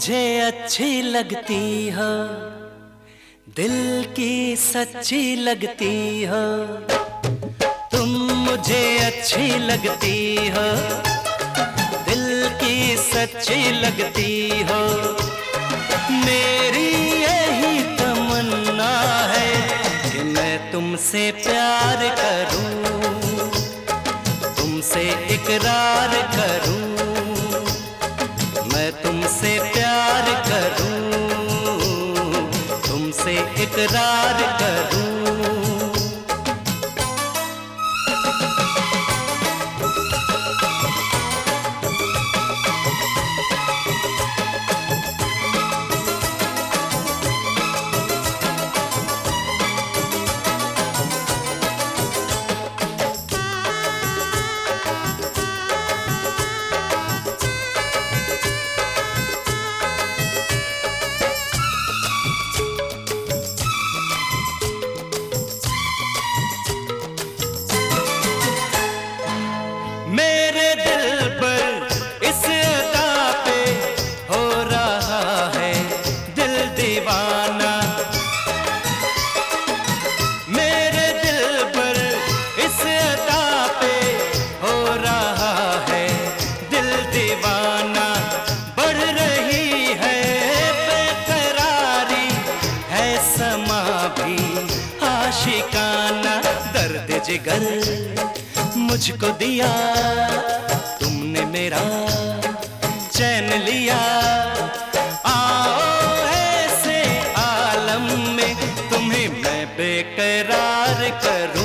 मुझे अच्छी लगती हो। दिल की सच्ची लगती हो। तुम मुझे अच्छी लगती हो। दिल की सच्ची लगती हो। मेरी यही तमन्ना है कि मैं तुमसे प्यार करूँ, तुमसे इकरार करूँ। तुमसे जिगर मुझको दिया, तुमने मेरा चैन लिया। आओ ऐसे आलम में तुम्हें मैं बेकरार करूँ।